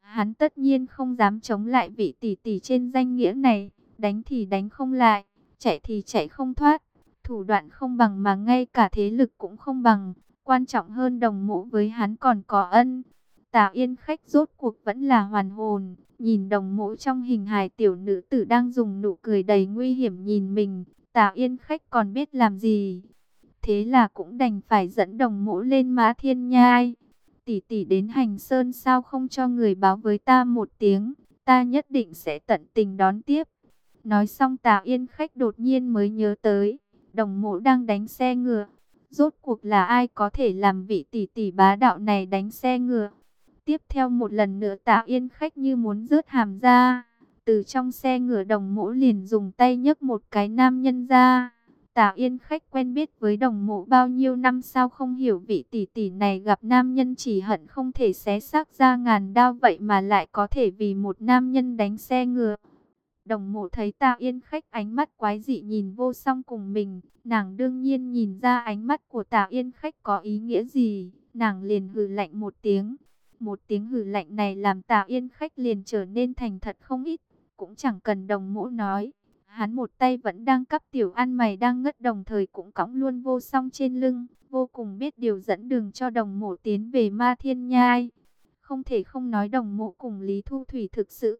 Hắn tất nhiên không dám chống lại vị tỷ tỷ trên danh nghĩa này, đánh thì đánh không lại, chạy thì chạy không thoát thủ đoạn không bằng mà ngay cả thế lực cũng không bằng. Quan trọng hơn đồng mộ với hắn còn có ân. Tà Yên khách rốt cuộc vẫn là hoàn hồn, nhìn đồng mộ trong hình hài tiểu nữ tử đang dùng nụ cười đầy nguy hiểm nhìn mình. tà Yên khách còn biết làm gì? Thế là cũng đành phải dẫn đồng mộ lên mã thiên nhai. Tỷ tỷ đến hành sơn sao không cho người báo với ta một tiếng, ta nhất định sẽ tận tình đón tiếp. Nói xong tà Yên khách đột nhiên mới nhớ tới, đồng mộ đang đánh xe ngựa. Rốt cuộc là ai có thể làm vị tỷ tỷ bá đạo này đánh xe ngựa? Tiếp theo một lần nữa tạ yên khách như muốn rớt hàm ra. Từ trong xe ngựa đồng mộ liền dùng tay nhấc một cái nam nhân ra. Tạ Yên khách quen biết với đồng mộ bao nhiêu năm sao không hiểu vị tỷ tỷ này gặp nam nhân chỉ hận không thể xé xác ra ngàn đao vậy mà lại có thể vì một nam nhân đánh xe ngựa. Đồng mộ thấy Tạ Yên khách ánh mắt quái dị nhìn vô song cùng mình, nàng đương nhiên nhìn ra ánh mắt của Tạ Yên khách có ý nghĩa gì, nàng liền hừ lạnh một tiếng. Một tiếng hừ lạnh này làm Tạ Yên khách liền trở nên thành thật không ít, cũng chẳng cần đồng mộ nói. Hắn một tay vẫn đang cắp tiểu ăn mày đang ngất đồng thời cũng cõng luôn vô song trên lưng, vô cùng biết điều dẫn đường cho đồng mộ tiến về ma thiên nhai. Không thể không nói đồng mộ cùng Lý Thu Thủy thực sự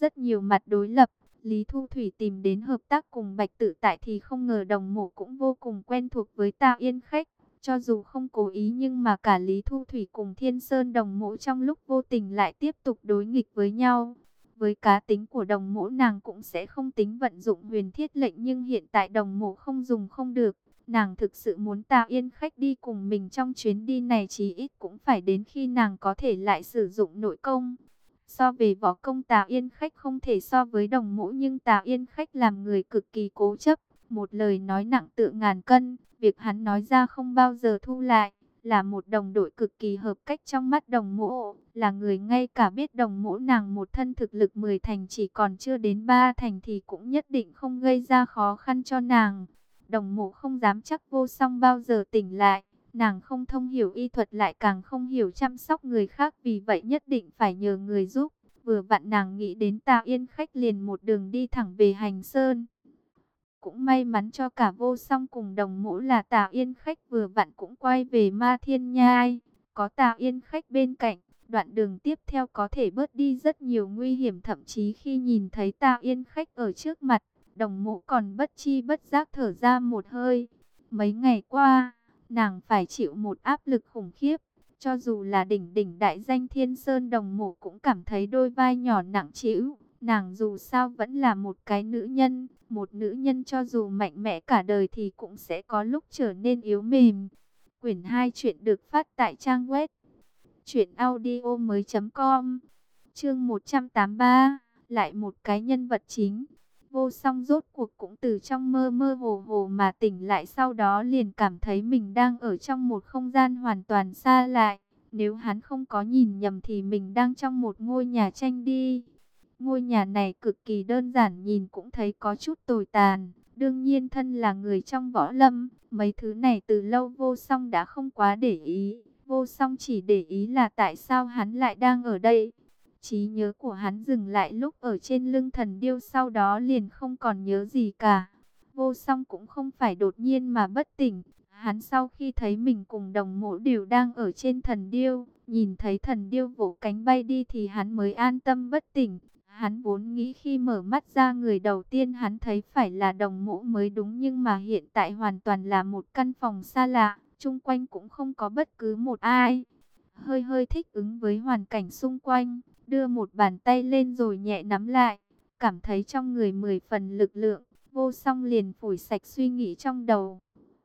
rất nhiều mặt đối lập. Lý Thu Thủy tìm đến hợp tác cùng Bạch Tử Tại thì không ngờ đồng mộ cũng vô cùng quen thuộc với Tạ Yên Khách. Cho dù không cố ý nhưng mà cả Lý Thu Thủy cùng Thiên Sơn đồng mộ trong lúc vô tình lại tiếp tục đối nghịch với nhau. Với cá tính của đồng mộ nàng cũng sẽ không tính vận dụng huyền thiết lệnh nhưng hiện tại đồng mộ không dùng không được. Nàng thực sự muốn Tạ Yên Khách đi cùng mình trong chuyến đi này chí ít cũng phải đến khi nàng có thể lại sử dụng nội công. So về võ công Tà Yên Khách không thể so với đồng mũ nhưng Tà Yên Khách làm người cực kỳ cố chấp. Một lời nói nặng tự ngàn cân, việc hắn nói ra không bao giờ thu lại. Là một đồng đội cực kỳ hợp cách trong mắt đồng mũ, là người ngay cả biết đồng mũ nàng một thân thực lực 10 thành chỉ còn chưa đến 3 thành thì cũng nhất định không gây ra khó khăn cho nàng. Đồng mũ không dám chắc vô song bao giờ tỉnh lại Nàng không thông hiểu y thuật lại càng không hiểu chăm sóc người khác vì vậy nhất định phải nhờ người giúp. Vừa vặn nàng nghĩ đến Tạ Yên khách liền một đường đi thẳng về Hành Sơn. Cũng may mắn cho cả vô song cùng đồng mũ là Tạ Yên khách vừa vặn cũng quay về Ma Thiên Nhai. Có Tạ Yên khách bên cạnh, đoạn đường tiếp theo có thể bớt đi rất nhiều nguy hiểm thậm chí khi nhìn thấy Tạ Yên khách ở trước mặt, đồng mộ còn bất chi bất giác thở ra một hơi. Mấy ngày qua, nàng phải chịu một áp lực khủng khiếp. Cho dù là đỉnh đỉnh đại danh thiên sơn đồng mộ cũng cảm thấy đôi vai nhỏ nặng trĩu. Nàng dù sao vẫn là một cái nữ nhân, một nữ nhân cho dù mạnh mẽ cả đời thì cũng sẽ có lúc trở nên yếu mềm. Quyển 2 chuyện được phát tại trang web truyệnaudiomoi.com. Chương 183, lại một cái nhân vật chính. Vô Song rốt cuộc cũng từ trong mơ mơ hồ hồ mà tỉnh lại sau đó liền cảm thấy mình đang ở trong một không gian hoàn toàn xa lại. Nếu hắn không có nhìn nhầm thì mình đang trong một ngôi nhà tranh đi. Ngôi nhà này cực kỳ đơn giản nhìn cũng thấy có chút tồi tàn. Đương nhiên thân là người trong võ lâm, mấy thứ này từ lâu vô song đã không quá để ý. Vô song chỉ để ý là tại sao hắn lại đang ở đây trí nhớ của hắn dừng lại lúc ở trên lưng thần điêu sau đó liền không còn nhớ gì cả. Vô song cũng không phải đột nhiên mà bất tỉnh. Hắn sau khi thấy mình cùng đồng mộ đều đang ở trên thần điêu, nhìn thấy thần điêu vỗ cánh bay đi thì hắn mới an tâm bất tỉnh. Hắn vốn nghĩ khi mở mắt ra người đầu tiên hắn thấy phải là đồng mộ mới đúng nhưng mà hiện tại hoàn toàn là một căn phòng xa lạ, chung quanh cũng không có bất cứ một ai. Hơi hơi thích ứng với hoàn cảnh xung quanh, đưa một bàn tay lên rồi nhẹ nắm lại, cảm thấy trong người mười phần lực lượng, vô song liền phủi sạch suy nghĩ trong đầu.